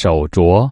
手镯